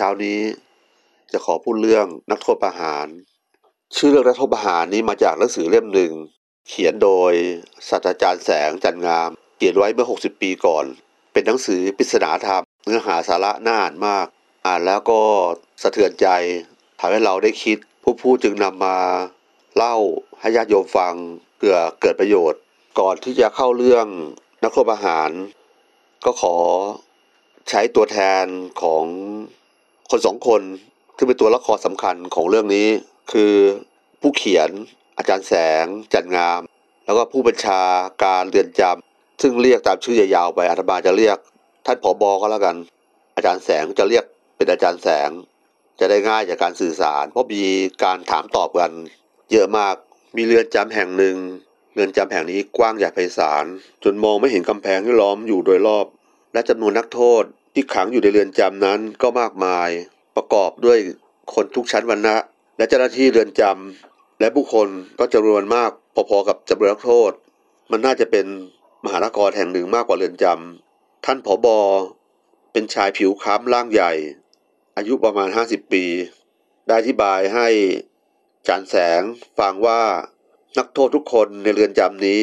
เช้านี้จะขอพูดเรื่องนักโทษประหาร ชื่อเรื่องนักโทษประหารนี้มาจากหนังสือเล่มหนึ่ง เขียนโดยศาสตราจารย์แสงจันงาม เขียนไว้เมื่อ 60 ปีก่อน เป็นหนังสือปริศนาธรรม เนื้อหาสาระน่าอ่านมาก อ่านแล้วก็สะเทือนใจทำให้เราได้คิด ผู้พูดจึงนำมาเล่าให้ญาติโยมฟังเพื่อเกิดประโยชน์ ก่อนที่จะเข้าเรื่องนักโทษประหาร ก็ขอใช้ตัวแทนของ คนสองคนที่เป็นตัวละครสำคัญของเรื่องนี้ คือผู้เขียนอาจารย์แสง จันงาม แล้วก็ผู้บัญชาการเรือนจำซึ่งเรียกตามชื่อยาวๆไปอาตมาจะเรียก ท่านผอบอก็แล้วกัน อาจารย์แสงจะเรียกเป็นอาจารย์แสง จะได้ง่ายจากการสื่อสาร เพราะมีการถามตอบกัน เยอะมากมีเรือนจำแห่งหนึ่งเรือนจำแห่งนี้กว้างใหญ่ไพศาลจนมองไม่เห็นกำแพงที่ล้อมอยู่โดยรอบ และจำนวนนักโทษ ที่ขังอยู่ในเรือนจำนั้นก็มากมาย ประกอบด้วยคนทุกชั้นวรรณะ และเจ้าหน้าที่เรือนจำและผู้คนก็จำนวนมากพอๆกับจำนวนนักโทษ มันน่าจะเป็นมหานครแห่งหนึ่งมากกว่าเรือนจำท่านผอบอเป็นชายผิวคล้ำร่างใหญ่ อายุประมาณ 50 ปี ได้อธิบายให้จานแสงฟังว่านักโทษทุกคนในเรือนจำนี้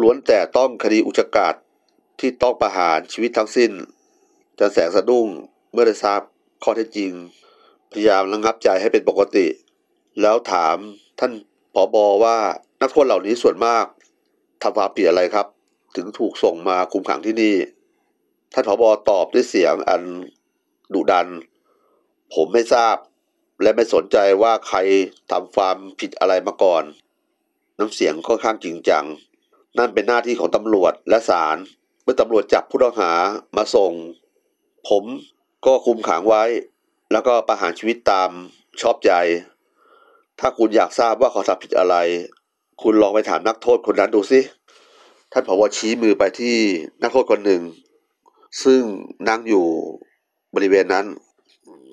ล้วนแต่ต้องคดีอุจกาตที่ต้องประหารชีวิตทั้งสิ้น จานแสงสะดุ้งเมื่อได้ทราบข้อเท็จจริง พยายามระงับใจให้เป็นปกติ แล้วถามท่านผอบอว่านักโทษเหล่านี้ส่วนมากทำความผิดอะไรครับ ถึงถูกส่งมาคุมขังที่นี่ ท่านผอบอตอบด้วยเสียงอันดุดัน ผมไม่ทราบ และไม่สนใจว่าใครทำความผิดอะไรมาก่อน น้ำเสียงค่อนข้างจริงจัง นั่นเป็นหน้าที่ของตำรวจและศาลเมื่อตำรวจจับผู้ต้องหามาส่ง ผมก็คุมขังไว้ แล้วก็ประหารชีวิตตามชอบใจ ถ้าคุณอยากทราบว่าเขาทำผิดอะไร คุณลองไปถามนักโทษคนนั้นดูสิท่านผอชี้มือไปที่นักโทษคนหนึ่ง ซึ่งนั่งอยู่บริเวณนั้น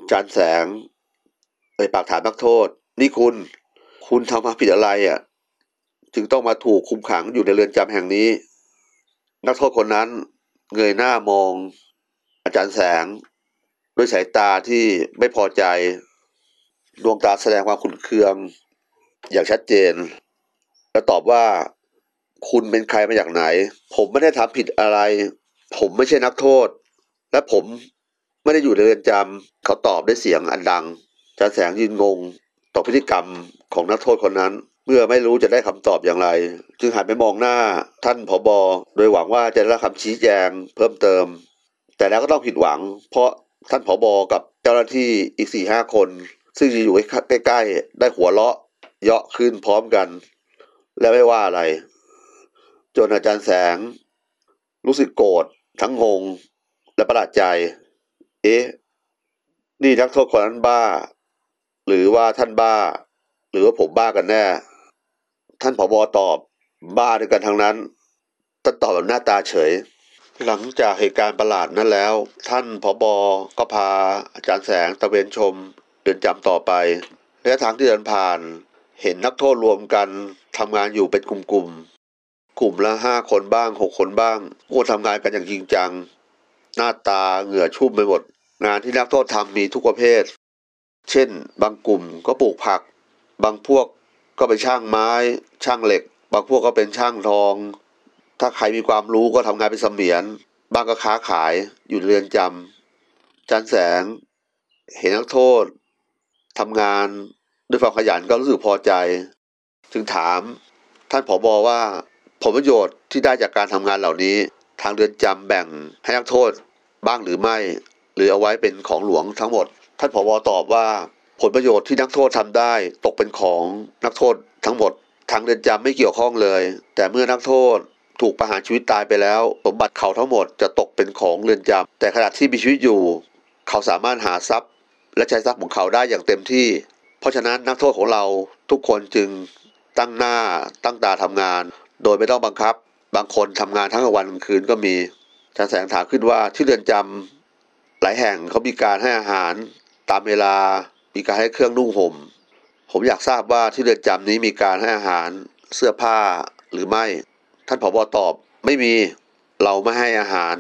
จานแสงเอ่ยปากถามนักโทษ นี่คุณ คุณทำมาผิดอะไรอะจึงต้องมาถูกคุมขังอยู่ในเรือนจำแห่งนี้ นักโทษคนนั้นเงยหน้ามอง อาจารย์แสง ด้วยสายตาที่ไม่พอใจ ดวงตาแสดงความขุ่นเคือง อย่างชัดเจน แล้วตอบว่าคุณเป็นใครมาจากไหน ผมไม่ได้ทำผิดอะไร ผมไม่ใช่นักโทษ และผมไม่ได้อยู่ในเรือนจำเขาตอบด้วยเสียงอันดังจารย์แสงยืนงงต่อพฤติกรรมของนักโทษคนนั้น เมื่อไม่รู้จะได้คำตอบอย่างไร จึงหันไปมองหน้าท่านผอบอโดยหวังว่าจะได้คำชี้แจงเพิ่มเติม แต่แล้วก็ต้องผิดหวัง เพราะท่านผอบอกับเจ้าหน้าที่อีกสี่ห้าคน ซึ่งอยู่ใกล้ๆได้หัวเราะเยาะขึ้นพร้อมกัน และไม่ว่าอะไร จนอาจารย์แสง รู้สึกโกรธทั้งงงและประหลาดใจ เอ๊ะ นี่นักโทษคนนั้นบ้า หรือว่าท่านบ้า หรือว่าผมบ้ากันแน่ ท่านผบตอบบ้าด้วยกันทั้งนั้นท่านตอบแบบหน้าตาเฉย หลังจากเหตุการณ์ประหลาดนั้นแล้ว ท่านผบก็พาอาจารย์แสงตะเวนชมเดินจำต่อไปและทางที่เดินผ่าน เห็นนักโทษรวมกันทำงานอยู่เป็นกลุ่มๆกลุ่มละห้าคนบ้างหกคนบ้างพวกทำงานกันอย่างจริงจัง หน้าตาเหงื่อชุ่มไปหมด งานที่นักโทษทำมีทุกประเภท เช่น บางกลุ่มก็ปลูกผัก บางพวกก็เป็นช่างไม้ ช่างเหล็ก บางพวกก็เป็นช่างทอง ถ้าใครมีความรู้ก็ทำงานเป็นเสมียนบางก็ค้าขายอยู่เรือนจำจันแสง เห็นนักโทษทำงานด้วยความขยันก็รู้สึกพอใจ จึงถามท่านผอบอว่าผลประโยชน์ที่ได้จากการทำงานเหล่านี้ ทางเรือนจำแบ่งให้นักโทษบ้างหรือไม่ หรือเอาไว้เป็นของหลวงทั้งหมด ท่านผบตอบว่าผลประโยชน์ที่นักโทษทำได้ตกเป็นของนักโทษทั้งหมด ทางเรือนจำไม่เกี่ยวข้องเลย แต่เมื่อนักโทษ ถูกประหารชีวิตตายไปแล้ว สมบัติเขาทั้งหมดจะตกเป็นของเรือนจำแต่ขณะที่มีชีวิตอยู่ เขาสามารถหาทรัพย์ และใช้ทรัพย์ของเขาได้อย่างเต็มที่ เพราะฉะนั้นนักโทษของเราทุกคนจึงตั้งหน้าตั้งตาทำงาน โดยไม่ต้องบังคับ บางคนทำงานทั้งวันกลางคืนก็มีอาจารย์แสงถามขึ้นว่าที่เรือนจำหลายแห่งเขามีการให้อาหารตามเวลา มีการให้เครื่องนุ่งห่มผมอยากทราบว่าที่เรือนจำนี้มีการให้อาหารเสื้อผ้าหรือไม่ ท่านผบตอบไม่มีเราไม่ให้อาหาร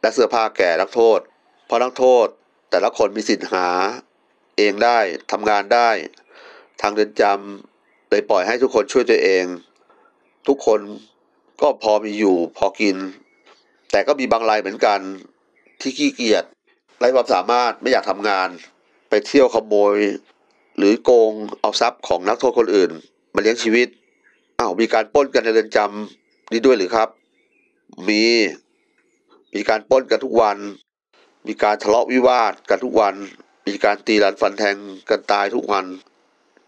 และเสื้อผ้าแก่นักโทษ เพราะนักโทษแต่ละคนมีสิทธิ์หา เองได้ทำงานได้ ทางเรือนจำเลยปล่อยให้ทุกคนช่วยตัวเอง ทุกคนก็พอมีอยู่พอกิน แต่ก็มีบางรายเหมือนกันที่ขี้เกียจไร้ความสามารถไม่อยากทำงาน ไปเที่ยวขโมย หรือโกงเอาทรัพย์ของนักโทษคนอื่น มาเลี้ยงชีวิต อ้าวมีการป้นกันในเรือนจำนี้ด้วยหรือครับ มี มีการป้นกันทุกวัน มีการทะเลาะวิวาทกันทุกวัน มีการตีรันฟันแทงกันตายทุกวัน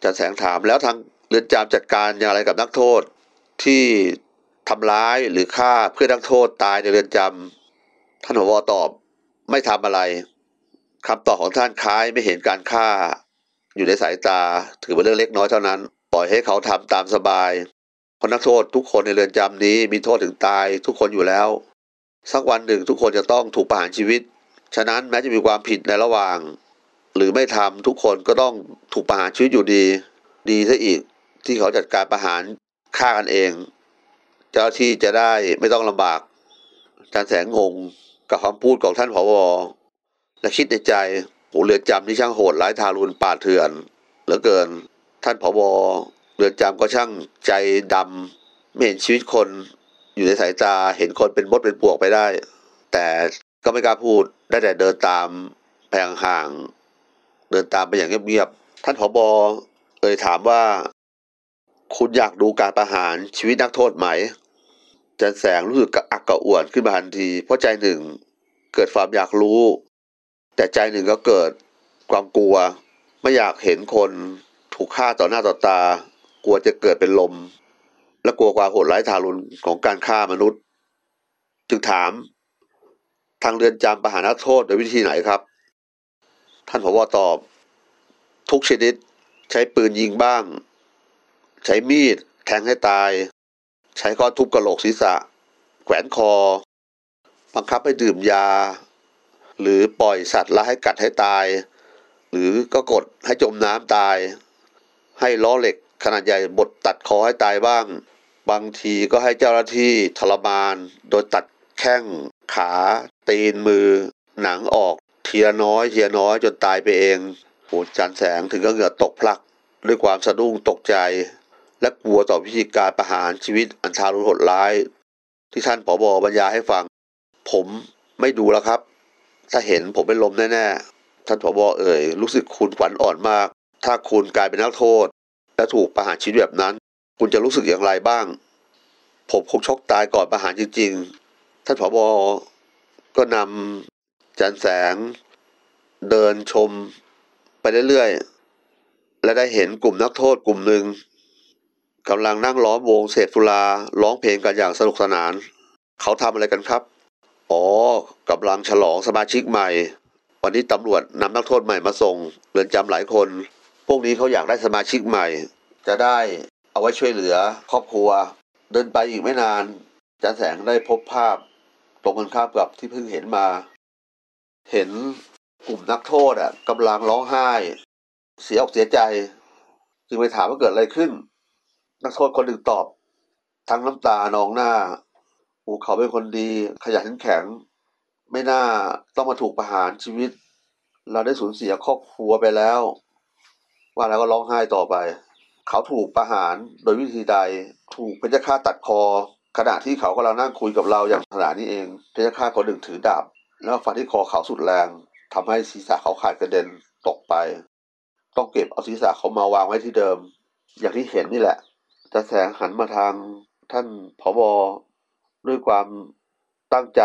จะแสงถามแล้วทางเรือนจำจัดการอย่างไรกับนักโทษที่ทำร้ายหรือฆ่าเพื่อนักโทษตายในเรือนจำท่านผบตอบไม่ทำอะไรคำตอบของท่านคล้ายไม่เห็นการฆ่า อยู่ในสายตาถือเป็นเรื่องเล็กน้อยเท่านั้น ปล่อยให้เขาทำตามสบาย ราะนักโทษทุกคนในเรือนจำนี้มีโทษถึงตายทุกคนอยู่แล้ว สักวันหนึ่งทุกคนจะต้องถูกประหารชีวิต ฉะนั้นแม้จะมีความผิดในระหว่าง หรือไม่ทำทุกคนก็ต้องถูกประหารชีวิตอยู่ดี ดีซะอีกที่เขาจัดการประหารฆ่ากันเอง เจ้าที่จะได้ไม่ต้องลำบากอาจารย์แสงงงกับคำพูดของท่านผบและคิดในใจโหเรือนจำที่ช่างโหดร้ายทารุณป่าเถื่อนเหลือเกิน ท่านผบ เรือนจำก็ช่างใจดำไม่เห็นชีวิตคนอยู่ในสายตาเห็นคนเป็นมดเป็นปวกไปได้ แต่ก็ไม่กล้าพูดได้แต่เดินตามแพงห่าง เดินตามไปอย่างเงียบๆท่านผบเอ่ยถามว่า คุณอยากดูการประหารชีวิตนักโทษไหมจันแสงรู้สึกกระอักกระอ่วนขึ้นมาทันที เพราะใจหนึ่งเกิดความอยากรู้ แต่ใจหนึ่งก็เกิดความกลัว ไม่อยากเห็นคนถูกฆ่าต่อหน้าต่อตา กลัวจะเกิดเป็นลม และกลัวความโหดร้ายทารุณของการฆ่ามนุษย์ จึงถาม ทางเรือนจำประหารโทษโดยวิธีไหนครับ ท่านผบตอบ ทุกชนิดใช้ปืนยิงบ้าง ใช้มีด แทงให้ตาย ใช้ค้อนทุบกระโหลกศีรษะ แขวนคอ บังคับให้ดื่มยา หรือปล่อยสัตว์ละให้กัดให้ตาย หรือก็กดให้จมน้ำตาย ให้ล้อเหล็ก ขนาดใหญ่บดตัดคอให้ตายบ้าง บางทีก็ให้เจ้าหน้าที่ทรมาน โดยตัดแข้งขา ตีนมือ หนังออกเทีละน้อยเทีละน้อยจนตายไปเองโหจันแสงถึงก็เหงื่อตกพลัก ด้วยความสะดุ้งตกใจ และกลัวต่อวิธีการประหารชีวิตอันทารุณโหดร้าย ที่ท่านผอบอบรรยายให้ฟัง ผมไม่ดูแล้วครับ ถ้าเห็นผมเป็นลมแน่ๆท่านผอบอเอ่ยรู้สึกคุณขวัญอ่อนมาก ถ้าคุณกลายเป็นนักโทษ และถูกประหารชีวิตแบบนั้น คุณจะรู้สึกอย่างไรบ้าง ผมคงช็อกตายก่อนประหารจริงๆ ท่านผอบอก็นำจันแสง เดินชมไปเรื่อยๆ และได้เห็นกลุ่มนักโทษกลุ่มหนึ่งกำลังนั่งล้อมวงเสพสุราร้องเพลงกันอย่างสนุกสนาน เขาทำอะไรกันครับ อ๋อกำลังฉลองสมาชิกใหม่ วันนี้ตำรวจนำนักโทษใหม่มาส่งเรือนจำหลายคน พวกนี้เขาอยากได้สมาชิกใหม่ จะได้เอาไว้ช่วยเหลือครอบครัว เดินไปอีกไม่นานจันแสงได้พบภาพตรงกันข้ามกับที่เพิ่งเห็นมา เห็นกลุ่มนักโทษอะกำลังร้องไห้ เสียอกเสียใจ จึงไปถามว่าเกิดอะไรขึ้น นักโทษคนหนึ่งตอบ ทั้งน้ำตานองหน้าอ้เขาเป็นคนดี ขยันขันแข็ง ไม่น่าต้องมาถูกประหารชีวิต เราได้สูญเสียครอบครัวไปแล้ว ว่าแล้วก็ร้องไห้ต่อไป เขาถูกประหารโดยวิธีใดถูกเพชฌฆาตตัดคอ ขณะที่เขากำลังนั่งคุยกับเราอย่างขณะนี้เองเพชฌฆาตคนหนึ่งถือดาบ แล้วฟันที่คอเขาสุดแรงทำให้ศีรษะเขาขาดกระเด็นตกไป ต้องเก็บเอาศีรษะเขามาวางไว้ที่เดิม อย่างที่เห็นนี่แหละจะแสงหันมาทางท่านผบด้วยความตั้งใจ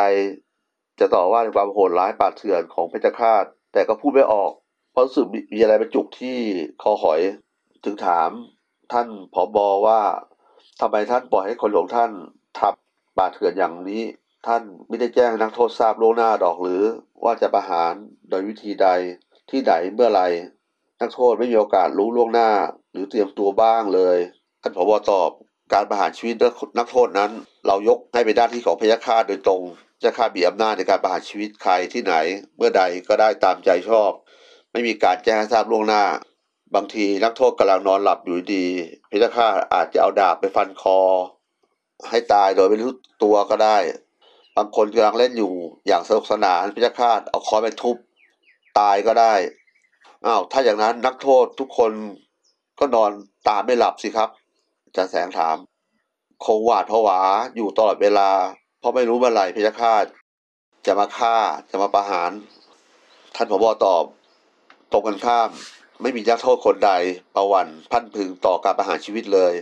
จะต่อว่าในความโหดร้ายป่าเถื่อนของเพชฌฆาตแต่ก็พูดไม่ออกเพราะรู้สึกมีอะไรไปจุกที่คอหอย จึงถามท่านผอบอว่าทำไมท่านปล่อยให้คนของท่านทับป่าเถื่อนอย่างนี้ ท่านไม่ได้แจ้งนักโทษทราบล่วงหน้าดอกหรือว่าจะประหารโดยวิธีใดที่ไหนเมื่อไรนักโทษไม่มีโอกาสรู้ล่วงหน้า หรือเตรียมตัวบ้างเลยท่านผบตอบ การประหารชีวิตนักโทษนั้น เรายกให้เป็นหน้าที่ของพยาคาโดยตรงจะคาบีอำนาจในการประหารชีวิตใครที่ไหน เมื่อใดก็ได้ตามใจชอบ ไม่มีการแจ้งทราบล่วงหน้า บางทีนักโทษกำลังนอนหลับอยู่ดีพยาคาอาจจะเอาดาบไปฟันคอ ให้ตายโดยไม่รู้ตัวก็ได้ บางคนกำลังเล่นอยู่อย่างสนุกสนานพยาคาเอาค้อนไปทุบตายก็ได้อ้าวถ้าอย่างนั้นนักโทษทุกคนก็นอนตาไม่หลับสิครับอาจารย์แสงถาม คงหวาดผวาอยู่ตลอดเวลา เพราะไม่รู้เมื่อไหร่พยาฆาจะมาฆ่าจะมาประหาร ท่านผบตอบตรงกันข้าม ไม่มีนักโทษคนใดประวันพันพึงต่อการประหารชีวิตเลย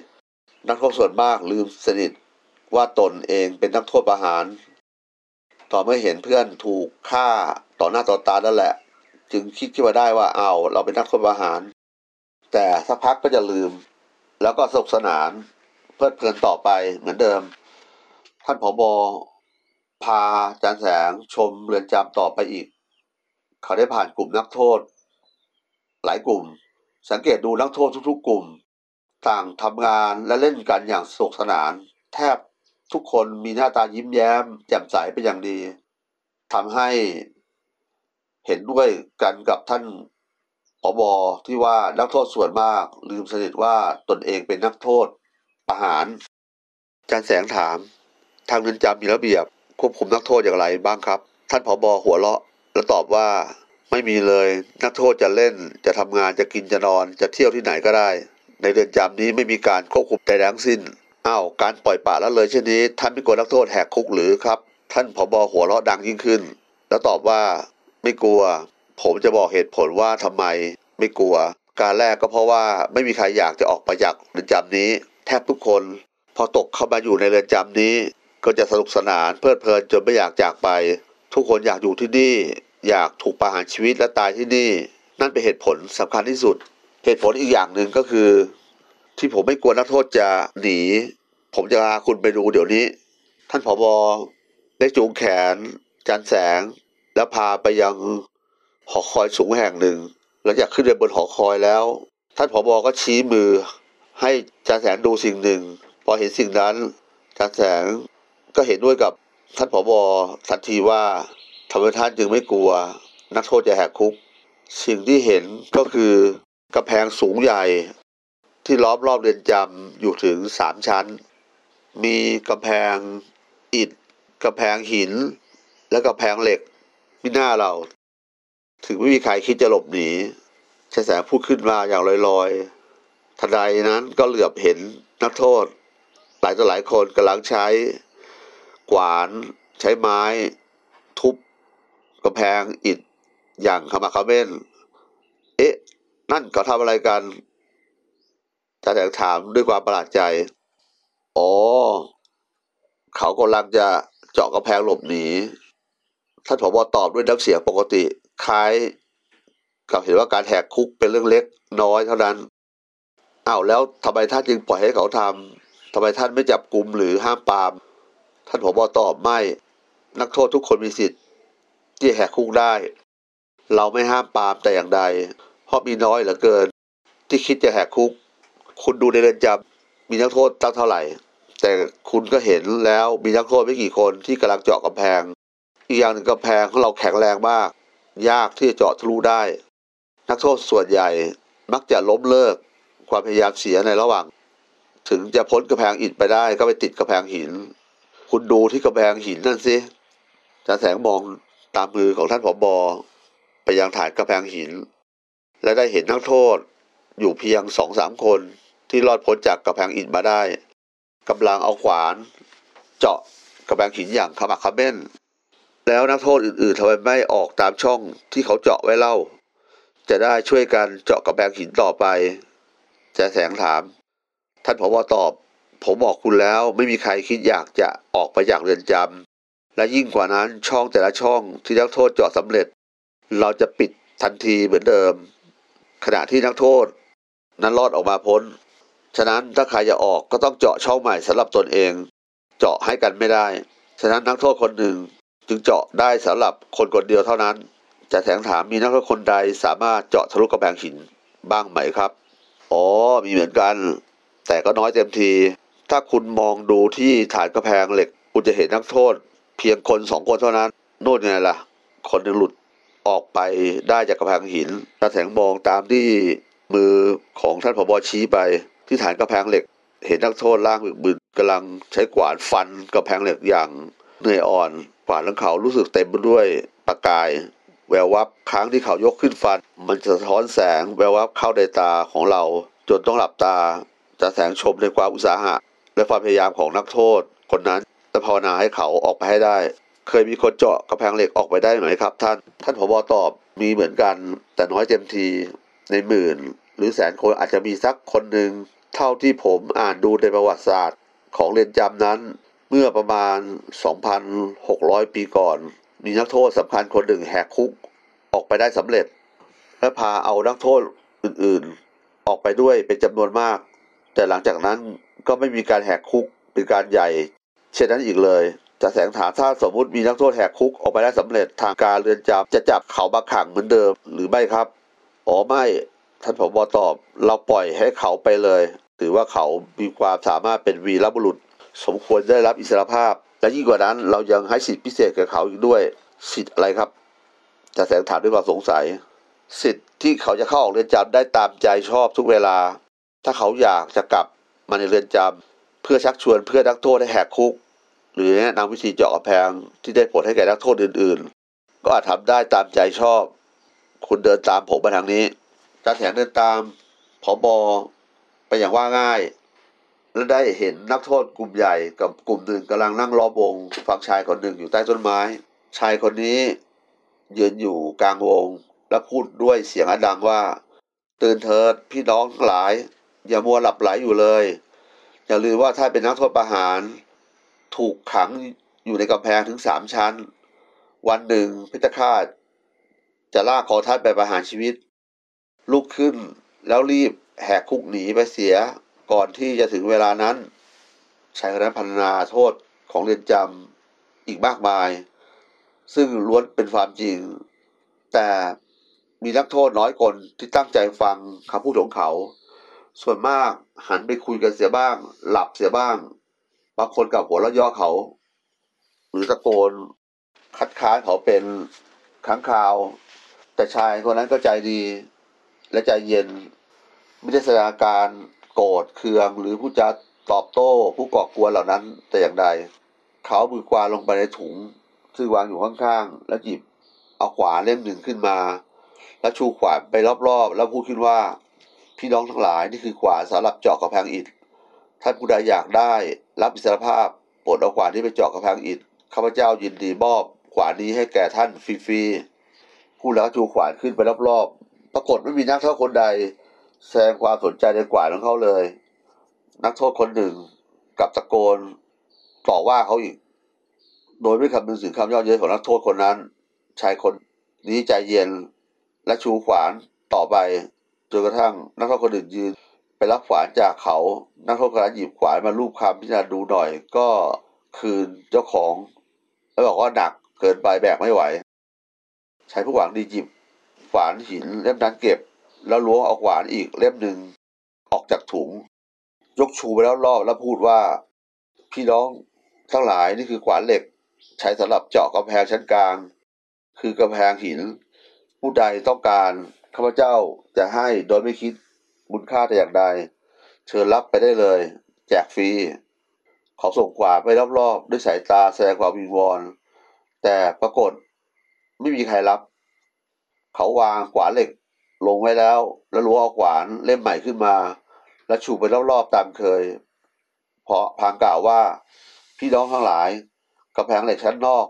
นักโทษส่วนมากลืมสนิทว่าตนเองเป็นนักโทษประหาร ต่อเมื่อเห็นเพื่อนถูกฆ่าต่อหน้าต่อตานั่นแหละ จึงคิดขึ้นมาได้ว่าเอาเราเป็นนักโทษประหาร แต่สักพักก็จะลืม แล้วก็สนุกสนาน เพลิดเพลินต่อไปเหมือนเดิม ท่านผบพาจารย์แสงชมเรือนจำต่อไปอีก เขาได้ผ่านกลุ่มนักโทษ หลายกลุ่ม สังเกตดูนักโทษทุกๆ กลุ่ม ต่างทำงานและเล่นกันอย่างสนุกสนาน แทบทุกคนมีหน้าตายิ้มแย้ม แจ่มใสเป็นอย่างดีทำให้เห็นด้วยกันกับท่านผบที่ว่านักโทษส่วนมาก ลืมสนิทว่าตนเองเป็นนักโทษประหารอาจารย์แสงถาม ทางเรือนจำมีระเบียบ ควบคุมนักโทษอย่างไรบ้างครับ ท่านผบหัวเราะ แล้วตอบว่า ไม่มีเลย นักโทษจะเล่นจะทำงานจะกินจะนอนจะเที่ยวที่ไหนก็ได้ ในเรือนจำนี้ไม่มีการควบคุมใดทั้งสิ้นอ้าวการปล่อยปละละเลยเช่นนี้ ท่านไม่กลัวนักโทษแหกคุกหรือครับ ท่านผบหัวเราะดังยิ่งขึ้น แล้วตอบว่าไม่กลัว ผมจะบอกเหตุผลว่าทำไม ไม่กลัว การแรกก็เพราะว่าไม่มีใครอยากจะออกไปจากเรือนจำนี้ แทบทุกคน พอตกเข้ามาอยู่ในเรือนจำนี้ ก็จะสนุกสนานเพลิดเพลินจนไม่อยากจากไป ทุกคนอยากอยู่ที่นี่ อยากถูกประหารชีวิตและตายที่นี่ นั่นเป็นเหตุผลสำคัญที่สุด เหตุผลอีกอย่างหนึ่งก็คือ ที่ผมไม่กลัวนักโทษจะหนี ผมจะพาคุณไปดูเดี๋ยวนี้ ท่านผบได้จูงแขน จันแสง แล้วพาไปยังหอคอยสูงแห่งหนึ่งหลังจากขึ้นไปบนหอคอยแล้ว ท่านผบก็ชี้มือ ให้จันแสงดูสิ่งหนึ่ง พอเห็นสิ่งนั้นจันแสงก็เห็นด้วยกับท่านผบทันทีว่า ทำไมท่านจึงไม่กลัว นักโทษจะแหกคุก สิ่งที่เห็นก็คือกระแพงสูงใหญ่ที่ล้อมรอบเรือนจำอยู่ถึงสามชั้น มีกำแพงอิฐกำแพงหิน และกำแพงเหล็กมิหน้าเรา ถึงไม่มีใครคิดจะหลบหนีชายแสงพูดขึ้นมาอย่างลอยๆทันใดนั้นก็เหลือบเห็นนักโทษ หลายต่อหลายคนกำลังใช้ กวาน ใช้ไม้ กำแพงอิฐอย่างขมักเขม้น เอ๊ะ นั่นเขาทำอะไรกันจาแสงถามด้วยความประหลาดใจ อ๋อ เขากำลังจะเจาะกำแพงหลบหนี ท่านผบตอบด้วยน้ำเสียงปกติ คล้ายกับเห็นว่าการแหกคุกเป็นเรื่องเล็กน้อยเท่านั้น อ้าวแล้วทำไมท่านจึงปล่อยให้เขาทำ ทำไมท่านไม่จับกลุ่มหรือห้ามปาม ท่านผบตอบไม่ นักโทษทุกคนมีสิทธิ์ ที่แหกคุกได้ เราไม่ห้ามปามแต่อย่างใด เพราะมีน้อยเหลือเกิน ที่คิดจะแหกคุก คุณดูในเรือนจำมีนักโทษตั้งเท่าไหร่ แต่คุณก็เห็นแล้วมีนักโทษไม่กี่คนที่กำลังเจาะกำแพง อีกอย่างหนึ่งกำแพงของเราแข็งแรงมาก ยากที่จะเจาะทะลุได้ นักโทษส่วนใหญ่มักจะล้มเลิกความพยายามเสียในระหว่าง ถึงจะพ้นกำแพงอิฐไปได้ก็ไปติดกำแพงหิน คุณดูที่กำแพงหินนั่นสิจาแสงมอง ตามมือของท่านผอบอไปยังฐานกำแพงหิน และได้เห็นนักโทษอยู่เพียงสองสามคนที่รอดพ้นจากกำแพงอิฐมาได้กำลังเอาขวาน เจาะกำแพงหินอย่างขมักเขม้น แล้วนักโทษอื่นๆทำไมไม่ออกตามช่องที่เขาเจาะไว้เล่า จะได้ช่วยกันเจาะกำแพงหินต่อไปจะแสงถาม ท่านผบตอบ ผมบอกคุณแล้วไม่มีใครคิดอยากจะออกไปจากเรือนจำ และยิ่งกว่านั้นช่องแต่ละช่องที่นักโทษเจาะสำเร็จ เราจะปิดทันทีเหมือนเดิม ขณะที่นักโทษ นั้นรอดออกมาพ้น ฉะนั้นถ้าใครจะออกก็ต้องเจาะช่องใหม่สำหรับตนเอง เจาะให้กันไม่ได้ ฉะนั้นนักโทษคนหนึ่งจึงเจาะได้สำหรับคนคนเดียวเท่านั้น จะแถงถามมีนักโทษคนใดสามารถเจาะทะลุกระแพงหินบ้างไหมครับ อ๋อ มีเหมือนกัน แต่ก็น้อยเต็มที ถ้าคุณมองดูที่ฐานกระแพงเหล็ก คุณจะเห็นนักโทษ เพียงคนสองคนเท่านั้นโน่นไงล่ะ คนหนึ่งหลุดออกไปได้จากกระแพงหินตาแสงมองตามที่มือของท่านผบชี้ไป ที่ฐานกระแพงเหล็ก เห็นนักโทษร่างบึกบึนกำลังใช้กวานฟันกระแพงเหล็กอย่างเหนื่อยอ่อนกวานของเขารู้สึกเต็มไปด้วยประกาย แวววับครั้งที่เขายกขึ้นฟัน มันจะสะท้อนแสงแวววับเข้าในตาของเรา จนต้องหลับตาจะแสงชมในความอุตสาหะ และความพยายามของนักโทษคนนั้น และภาวนาให้เขาออกไปให้ได้ เคยมีคนเจาะกระแพงเหล็กออกไปได้ไหมครับ ท่าน ท่านผบตอบมีเหมือนกัน แต่น้อยเต็มทีในหมื่น หรือแสนคนอาจจะมีสักคนหนึ่งเท่าที่ผมอ่านดูในประวัติศาสตร์ ของเรือนจำนั้น เมื่อประมาณ 2,600 ปีก่อน มีนักโทษสำคัญคนหนึ่งแหกคุกออกไปได้สำเร็จ และพาเอานักโทษอื่นๆ ออกไปด้วยเป็นจำนวนมาก แต่หลังจากนั้นก็ไม่มีการแหกคุกเป็นการใหญ่ เช่นนั้นอีกเลยจะแสงถามถ้าสมมุติมีนักโทษแหกคุกออกไปได้สำเร็จทางการเรือนจำจะจับเขามาขังเหมือนเดิมหรือไม่ครับอ๋อไม่ท่านผบตอบ เราปล่อยให้เขาไปเลย ถือว่าเขามีความสามารถเป็นวีรบุรุษ สมควรได้รับอิสรภาพ และยิ่งกว่านั้นเรายังให้สิทธิพิเศษกับเขาอีกด้วยสิทธิ์อะไรครับจะแสงถามด้วยความสงสัย สิทธิ์ที่เขาจะเข้าออกเรือนจำได้ตามใจชอบทุกเวลา ถ้าเขาอยากจะกลับมาในเรือนจำ พื่อชักชวนเพื่อนักโทษให้แหกคุก หรือแนะนำวิธีเจาะกระแพงที่ได้ผลให้แก่นักโทษอื่น ๆ ก็อาจทำได้ตามใจชอบ คุณเดินตามผมมาทางนี้จะแถงเดินตามผอบอไปอย่างว่าง่าย และได้เห็นนักโทษกลุ่มใหญ่กับกลุ่มหนึ่งกำลังนั่งล้อมวงฟังชายคนหนึ่งอยู่ใต้ต้นไม้ ชายคนนี้ยืนอยู่กลางวง และพูดด้วยเสียงอันดังว่า ตื่นเถิดพี่น้องทั้งหลาย อย่ามัวหลับไหลอยู่เลย อย่าลืมว่าถ้าเป็นนักโทษประหารถูกขังอยู่ในกำแพงถึงสามชั้น วันหนึ่งพิจฆาต จะลากคอท่านไปประหารชีวิต ลุกขึ้นแล้วรีบแหกคุกหนีไปเสียก่อนที่จะถึงเวลานั้นชายคนนั้นพันนาโทษของเรือนจำอีกมากมาย ซึ่งล้วนเป็นความจริง แต่มีนักโทษน้อยคนที่ตั้งใจฟังคำพูดของเขา ส่วนมากหันไปคุยกันเสียบ้าง หลับเสียบ้าง บางคนกับหัวเราะย่อเขา หรือตะโกนคัดค้านเขาเป็นค้งคาว แต่ชายคนนั้นก็ใจดีและใจเย็น ไม่ได้แสดงอาการโกรธเคืองหรือผู้จะตอบโต้ผู้ก่อกวนเหล่านั้นแต่อย่างใด เขามือกวาดลงไปในถุง ซึ่งวางอยู่ข้างๆ แล้วหยิบเอาขวานเล่มหนึ่งขึ้นมา แล้วชูขวานไปรอบๆ แล้วพูดขึ้นว่า พี่น้องทั้งหลายนี่คือขวานสำหรับเจาะกระแพงอิฐท่านผู้ใดอยากได้รับอิสรภาพโปรดเอาขวานที่ไปเจาะกระแพงอิฐข้าพเจ้ายินดีมอบขวานนี้ให้แก่ท่านฟรีๆพูดแล้วชูขวานขึ้นไปรอบๆปรากฏไม่มีนักโทษคนใด แสดงความสนใจในขวานของเขาเลย นักโทษคนหนึ่งกับตะโกนต่อว่าเขาอีก โดยไม่คำนึงถึงคำย่อเย้ยของนักโทษคนนั้น ชายคนนี้ใจเย็นและชูขวานต่อไป จนกระทั่งนักโทษคนอื่นยืนไปรับขวานจากเขา นักโทษคนนั้นหยิบขวานมาลูบคำพิจารณาดูหน่อย ก็คืนเจ้าของ แล้วบอกว่าหนักเกินไปแบกไม่ไหว ใชายผู้หวังดีหยิบขวานหินเล่มนั้นเก็บ แล้วล้วงเอาขวานอีกเล่มหนึ่งออกจากถุง ยกชูไปแล้วรอบแล้วพูดว่า พี่น้องทั้งหลายนี่คือขวานเหล็ก ใช้สำหรับเจาะกำแพงชั้นกลาง คือกำแพงหิน ผู้ใดต้องการ ข้าพเจ้าจะให้โดยไม่คิดบุญค่าแต่อย่างใด เชิญรับไปได้เลย แจกฟรี เขาส่งขวานไปรอบๆ ด้วยสายตาแสดงความวิงวอน แต่ปรากฏไม่มีใครรับ เขาวางขวานเหล็กลงไว้แล้ว แล้วล้วเอาขวานเล่มใหม่ขึ้นมา แล้วชูไปรอบๆตามเคย เพราะพางกล่าวว่าพี่น้องทั้งหลายกระแพงเหล็กชั้นนอก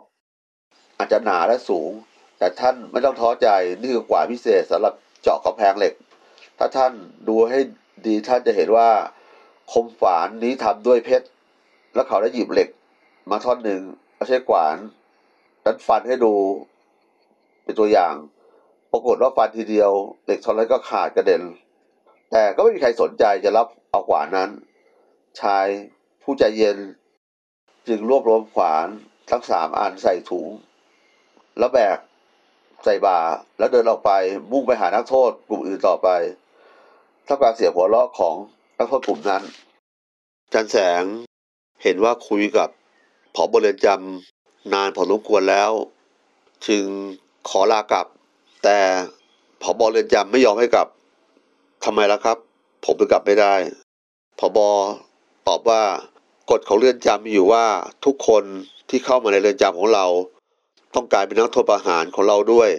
อาจจะหนาและสูง แต่ท่านไม่ต้องท้อใจนี่คือขวานพิเศษสำหรับเจาะกระแพงเหล็ก ถ้าท่านดูให้ดีท่านจะเห็นว่า คมฝานนี้ทำด้วยเพชร แล้วเขาได้หยิบเหล็ก มาท่อนหนึ่งเอาใช้ขวานนั้นฟันให้ดูเป็นตัวอย่าง ปรากฏว่าฟันทีเดียว เหล็กท่อนนั้นก็ขาดกระเด็น แต่ก็ไม่มีใครสนใจจะรับเอาขวานนั้น ชายผู้ใจเย็น จึงรวบรวมขวานทั้งสามอันใส่ถุง แล้วแบก ใส่บ่า แล้วเดินออกไปมุ่งไปหานักโทษกลุ่มอื่นต่อไปท่ามกลางเสียงหัวเราะของนักโทษกลุ่มนั้น จันแสงเห็นว่าคุยกับผอบเรือนจำนานพอสมควรแล้ว จึงขอลากลับ แต่ผอบเรือนจำไม่ยอมให้กลับทำไมล่ะครับ ผมไปกลับไม่ได้ผอบตอบว่ากฎของเรือนจำมีอยู่ว่าทุกคนที่เข้ามาในเรือนจำของเรา ต้องกลายเป็นนักโทษประหารของเราด้วย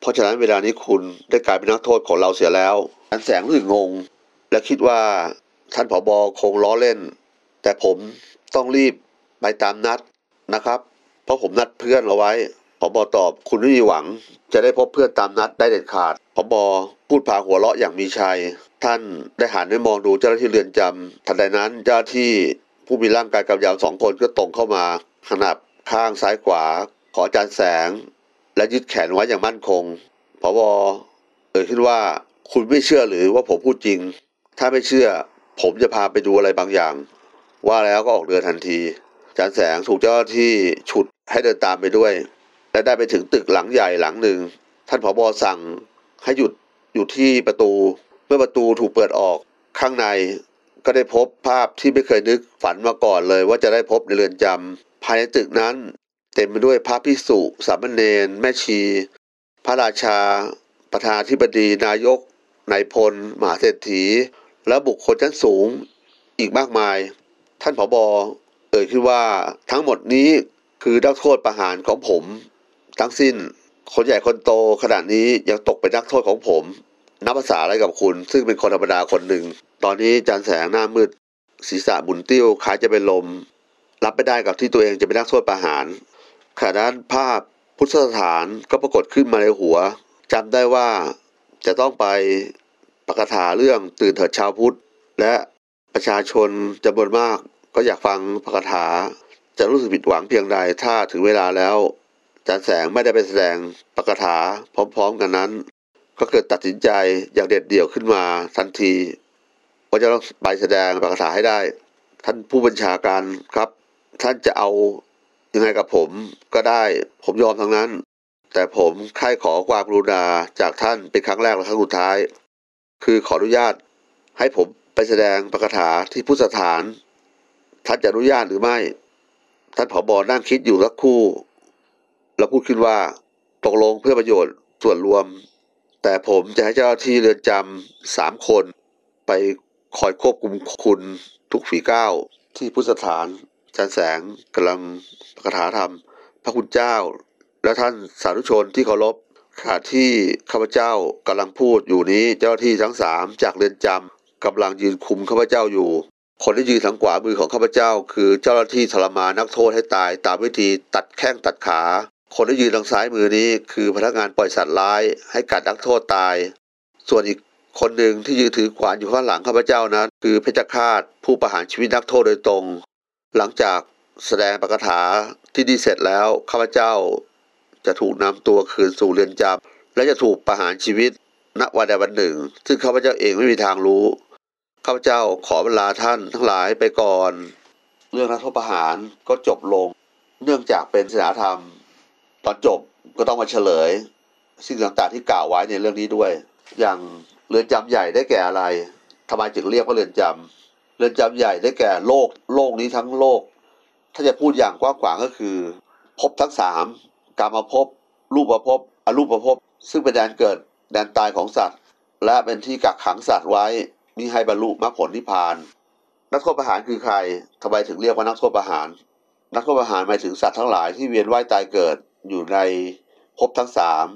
เพราะฉะนั้นเวลานี้คุณได้กลายเป็นนักโทษของเราเสียแล้วอันแสงรู้สึกงง และคิดว่าท่านผอบอคงล้อเล่น แต่ผมต้องรีบไปตามนัดนะครับ เพราะผมนัดเพื่อนเอาไว้ผอบอตอบคุณไม่มีหวัง จะได้พบเพื่อนตามนัดได้เด็ดขาดผอบอพูดพาหัวเราะอย่างมีชัย ท่านได้หันไปมองดูเจ้าหน้าที่เรือนจำทันใดนั้นเจ้าหน้าที่ผู้มีร่างกายกำยำสองคนก็ตรงเข้ามาขนับข้างซ้ายขวา ขอจานแสง และยึดแขนไว้อย่างมั่นคงผอบอเอ่ยขึ้นว่าคุณไม่เชื่อหรือว่าผมพูดจริง ถ้าไม่เชื่อ ผมจะพาไปดูอะไรบางอย่าง ว่าแล้วก็ออกเดินทันทีจานแสงถูกเจ้าหน้าที่ฉุดให้เดินตามไปด้วย และได้ไปถึงตึกหลังใหญ่หลังหนึ่ง ท่านผอบอสั่งให้หยุดอยู่ที่ประตู เมื่อประตูถูกเปิดออกข้างในก็ได้พบภาพที่ไม่เคยนึกฝันมาก่อนเลย ว่าจะได้พบในเรือนจำภายในตึกนั้น เต็มไปด้วยพระพิสุสามเณรแม่ชี พระราชา ประธานธิบดีนายกนายพลมหาเศรษฐี และบุคคลชั้นสูงอีกมากมาย ท่านผอบอเอ่ยขึ้นว่าทั้งหมดนี้คือนักโทษประหารของผม ทั้งสิ้นคนใหญ่คนโตขนาดนี้ยังตกเป็นนักโทษของผมนับภาษาอะไรกับคุณ ซึ่งเป็นคนธรรมดาคนหนึ่ง ตอนนี้จันแสงหน้ามืด ศีรษะบุนติ้วคล้ายจะเป็นลม รับไม่ได้กับที่ตัวเองจะเป็นนักโทษประหาร ขณะนั้นภาพพุทธสถานก็ปรากฏขึ้นมาในหัวจำได้ว่าจะต้องไปประกาศาเรื่องตื่นเถิดชาวพุทธ และประชาชนจำนวนมากก็อยากฟังประกาศาจะรู้สึกผิดหวังเพียงใดถ้าถึงเวลาแล้วจันแสงไม่ได้ไปแสดงประกาศาพร้อม ๆ กันนั้น ก็เกิดตัดสินใจอย่างเด็ดเดี่ยวขึ้นมาทันทีว่าจะต้องไปแสดงประกาศาให้ได้ ท่านผู้บัญชาการครับ ท่านจะเอา ยังไงกับผมก็ได้ ผมยอมทั้งนั้น แต่ผมค่ายขอความกรุณาจากท่านเป็นครั้งแรกและครั้งสุดท้าย คือขออนุญาตให้ผมไปแสดงประกาาที่พุทธสถาน ท่านจะอนุญาตหรือไม่ ท่านผอบอนั่งคิดอยู่สักครู่ แล้วพูดขึ้นว่าตกลงเพื่อประโยชน์ส่วนรวม แต่ผมจะให้เจ้าที่เรือนจำสามคน ไปคอยควบคุมคุณทุกฝีก้าวที่พุทธสถาน จันแสงกำลังประกาธรรม พระคุณเจ้า และท่านสาธุชนที่เคารพขณะที่ข้าพเจ้ากำลังพูดอยู่นี้เจ้าที่ทั้งสามจากเรือนจำกำลังยืนคุมข้าพเจ้าอยู่ คนที่ยืนทางขวามือของข้าพเจ้า คือเจ้าหน้าที่ทรมานนักโทษให้ตาย ตามวิธีตัดแข้งตัดขา คนที่ยืนทางซ้ายมือนี้ คือพนักงานปล่อยสัตว์ร้าย ให้กัดนักโทษตาย ส่วนอีกคนหนึ่งที่ยืนถือขวานอยู่ข้างหลังข้าพเจ้านั้น คือเพชฌฆาตผู้ประหารชีวิตนักโทษโดยตรง หลังจากแสดงปกาศาที่ดีเสร็จแล้วข้าพเจ้าจะถูกนำตัวคืนสู่เรือนจำและจะถูกประหารชีวิตณวันใดวันหนึ่ง ซึ่งข้าพเจ้าเองไม่มีทางรู้ข้าพเจ้าขอเวลาท่านทั้งหลายไปก่อน เรื่องนักโทษประหารก็จบลง เนื่องจากเป็นศีลธรรม ตอนจบก็ต้องมาเฉลย สิ่งต่างๆที่กล่าวไว้ในเรื่องนี้ด้วย อย่างเรือนจำใหญ่ได้แก่อะไรทำไมจึงเรียกว่าเรือนจำ เรือนจำใหญ่ได้แก่โลก โลกนี้ทั้งโลก ถ้าจะพูดอย่างกว้างขวางก็คือภพทั้งสามกามภพรูปภพอรูปภพซึ่งเป็นแดนเกิดแดนตายของสัตว์ และเป็นที่กักขังสัตว์ไว้มิให้บรรลุมรรคผลนิพพาน นักโทษประหารคือใครทำไมถึงเรียกว่านักโทษประหาร นักโทษประหารหมายถึงสัตว์ทั้งหลายที่เวียนว่ายตายเกิดอยู่ในภพทั้งสาม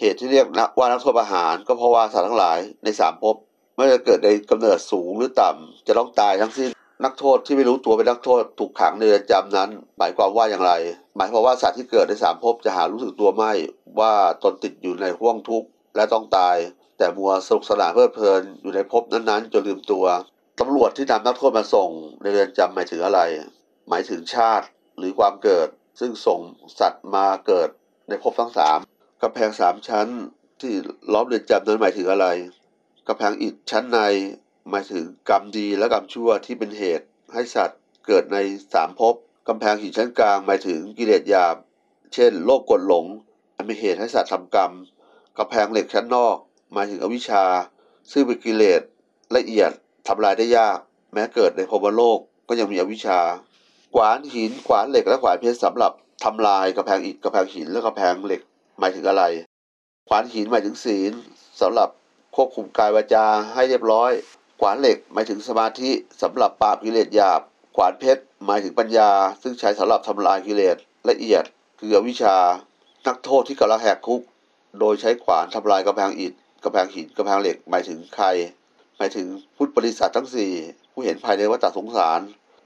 เหตุที่เรียกว่านักโทษประหารก็เพราะว่าสัตว์ทั้งหลายในสามภพ ไม่ว่าจะเกิดในกำเนิดสูงหรือต่ำจะต้องตายทั้งสิ้นนักโทษที่ไม่รู้ตัวเป็นนักโทษถูกขังในเรือนจำนั้น หมายความว่าอย่างไร หมายความว่าสัตว์ที่เกิดในสามภพจะหารู้สึกตัวไม่ว่าตนติดอยู่ในห่วงทุกข์และต้องตาย แต่มัวสนุกสนานเพลิดเพลินอยู่ในภพนั้นๆจนลืมตัวตำรวจที่นำนักโทษมาส่งในเรือนจำหมายถึงอะไร หมายถึงชาติหรือความเกิด ซึ่งส่งสัตว์มาเกิดในภพทั้งสามกำแพงสามชั้นที่ล้อมเรือนจำนั้นหมายถึงอะไร กำแพงอิฐชั้นในหมายถึงกรรมดีและกรรมชั่วที่เป็นเหตุให้สัตว์เกิดในสามภพกำแพงหินชั้นกลางหมายถึงกิเลสหยาบ เช่น โลภกดหลง อันเป็นเหตุให้สัตว์ทำกรรมกำแพงเหล็กชั้นนอก หมายถึงอวิชชา ซึ่งเป็นกิเลสละเอียดทำลายได้ยาก แม้เกิดในภพโลกก็ยังมีอวิชชา ขวานหินขวานเหล็กและขวานเพชรสำหรับทำลายกำแพงอิฐกำแพงหินและกำแพงเหล็กหมายถึงอะไร ขวานหินหมายถึงศีลสำหรับ ควบคุมกายวาจาให้เรียบร้อย ขวานเหล็กหมายถึงสมาธิสำหรับปราบกิเลสหยาบ ขวานเพชรหมายถึงปัญญา ซึ่งใช้สำหรับทำลายกิเลสละเอียดคือวิชา นักโทษที่กำลังแหกคุก โดยใช้ขวานทำลายกำแพงอิฐกำแพงหินกำแพงเหล็ก หมายถึงใคร หมายถึงพุทธบริษัททั้งสี่ผู้เห็นภายในวัฏสงสาร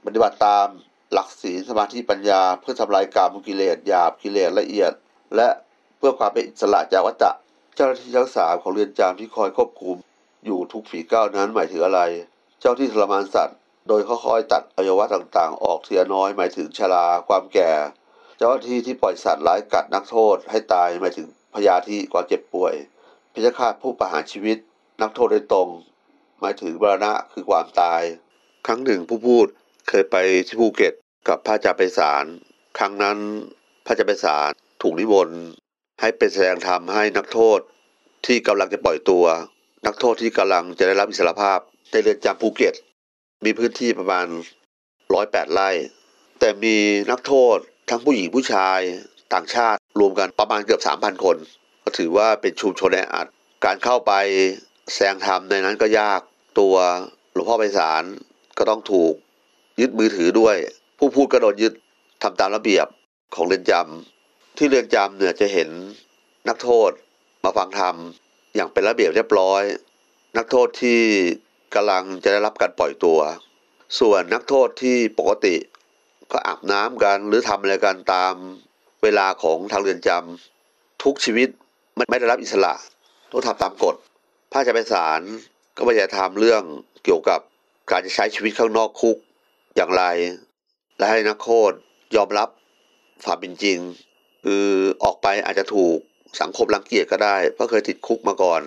ปฏิบัติตามหลักศีลสมาธิปัญญา เพื่อทำลายกามกิเลสหยาบกิเลสละเอียด และเพื่อความเป็นอิสระจากวัฏ เจ้าหน้าที่ทั้งสามของเรือนจำที่คอยควบคุม อยู่ทุกฝีก้าวนั้นหมายถึงอะไร เจ้าที่ทรมานสัตว์ โดยค่อยๆตัดอวัยวะต่างๆ ออกเทียน้อยหมายถึงชราความแก่ เจ้าหน้าที่ที่ปล่อยสัตว์ร้ายกัดนักโทษให้ตายหมายถึงพยาธิความเจ็บป่วยพยาฆาตผู้ประหารชีวิต นักโทษโดยตรง หมายถึงบรณะคือความตาย ครั้งหนึ่งผู้พูดเคยไปที่ภูเก็ตกับพระอาจารย์ไพศาลครั้งนั้นพระอาจารย์ไพศาลถูกนิมนต์ ให้เป็นแสดงธรรมให้นักโทษที่กำลังจะปล่อยตัว นักโทษที่กำลังจะได้รับอิสรภาพในเรือนจำภูเก็ต มีพื้นที่ประมาณร้อยแปดไร่ แต่มีนักโทษทั้งผู้หญิงผู้ชายต่างชาติรวมกันประมาณเกือบสามพันคน ก็ถือว่าเป็นชุมชนแออัด การเข้าไปแสดงธรรมในนั้นก็ยากตัวหลวงพ่อไพศาลก็ต้องถูกยึดมือถือด้วย ผู้พูดก็โดนยึดทำตามระเบียบของเรือนจำ ที่เรือนจำเนี่ยจะเห็นนักโทษมาฟังธรรมอย่างเป็นระเบียบเรียบร้อย นักโทษที่กำลังจะได้รับการปล่อยตัว ส่วนนักโทษที่ปกติก็อาบน้ำกันหรือทำอะไรกันตามเวลาของทางเรือนจำทุกชีวิตไม่ได้รับอิสระต้องทำตามกฎพระอาจารย์ไพศาลก็ไม่จะทำเรื่องเกี่ยวกับการจะใช้ชีวิตข้างนอกคุกอย่างไร และให้นักโทษยอมรับความเป็นจริง คือออกไปอาจจะถูกสังคมรังเกียจก็ได้ เพราะเคยติดคุกมาก่อน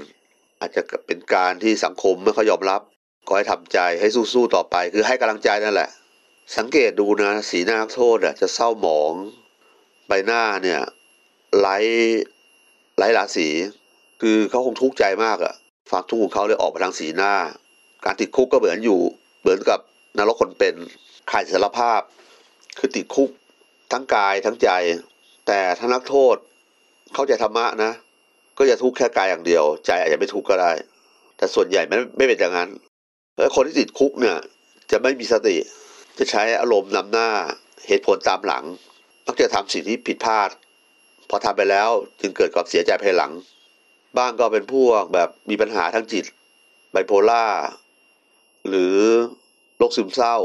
อาจจะเป็นการที่สังคมไม่ค่อยยอมรับก็ให้ทำใจให้สู้ๆต่อไป คือให้กำลังใจนั่นแหละ สังเกตดูนะสีหน้าโทษอะจะเศร้าหมองใบหน้าเนี่ยไร้ไร้ราศีคือเขาคงทุกข์ใจมากอะความทุกข์ของเขาเลยออกมาทางสีหน้า การติดคุกก็เหมือนอยู่ เหมือนกับนรกคนเป็นขาดสารภาพ คือติดคุกทั้งกายทั้งใจ แต่ถ้านักโทษเข้าใจธรรมะนะ ก็จะทุกข์แค่กายอย่างเดียว ใจอาจจะไม่ทุกข์ก็ได้ แต่ส่วนใหญ่ไม่ไม่เป็นอย่างนั้นแล้วคนที่ติดคุกเนี่ย จะไม่มีสติ จะใช้อารมณ์นำหน้าเหตุผลตามหลัง มักจะทำสิ่งที่ผิดพลาด พอทำไปแล้วจึงเกิดความเสียใจภายหลัง บ้างก็เป็นพวกแบบมีปัญหาทั้งจิตไบโพล่าหรือโรคซึมเศร้า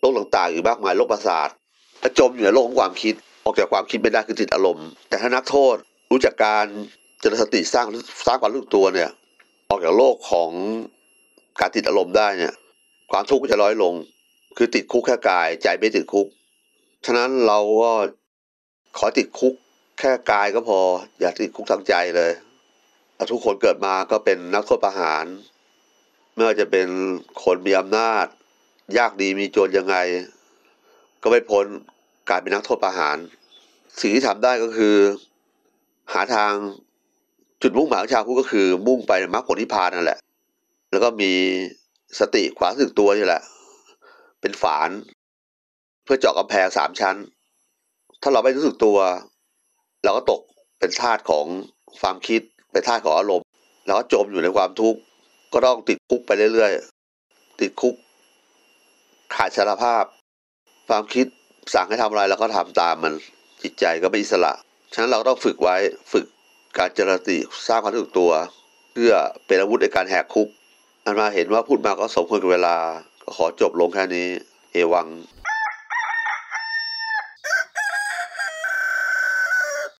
โรคต่างๆอีกมากมายโรคประสาทจมอยู่ในโลกของความคิด ออกจากความคิดไม่ได้คือติดอารมณ์ แต่ถ้านักโทษรู้จักการเจริญสติสร้างสร้างความรู้ตัวเนี่ย ออกจากโลกของการติดอารมณ์ได้เนี่ย ความทุกข์ก็จะร้อยลง คือติดคุกแค่กาย ใจไม่ติดคุก ฉะนั้นเราก็ขอติดคุกแค่กายก็พอ อย่าติดคุกทางใจเลยทุกคนเกิดมาก็เป็นนักโทษประหาร ไม่ว่าจะเป็นคนมีอำนาจ ยากดีมีโจนยังไง ก็ไม่พ้น การเป็นนักโทษประหาร สิ่งที่ทำได้ก็คือ หาทางจุดมุ่งหมายของชาวพุทธก็คือ มุ่งไปมรรคผลนิพพานนั่นแหละ แล้วก็มีสติขวาสึกตัวนี่แหละ เป็นฝาน เพื่อเจาะกำแพงสามชั้น ถ้าเราไม่รู้สึกตัว เราก็ตกเป็นทาสของความคิดเป็นทาสของอารมณ์ แล้วก็จมอยู่ในความทุกข์ก็ต้องติดคุกไปเรื่อยๆ ติดคุก ขาดสารภาพ ความคิด สั่งให้ทำอะไรเราก็ทำตามมันจิตใจก็ไม่อิสระ ฉะนั้นเราต้องฝึกไว้ฝึกการเจริญสติสร้างความรู้สึกตัว เพื่อเป็นอาวุธในการแหกคุก อันมาเห็นว่าพูดมาก็สมควรกับเวลา ก็ขอจบลงแค่นี้ เอวัง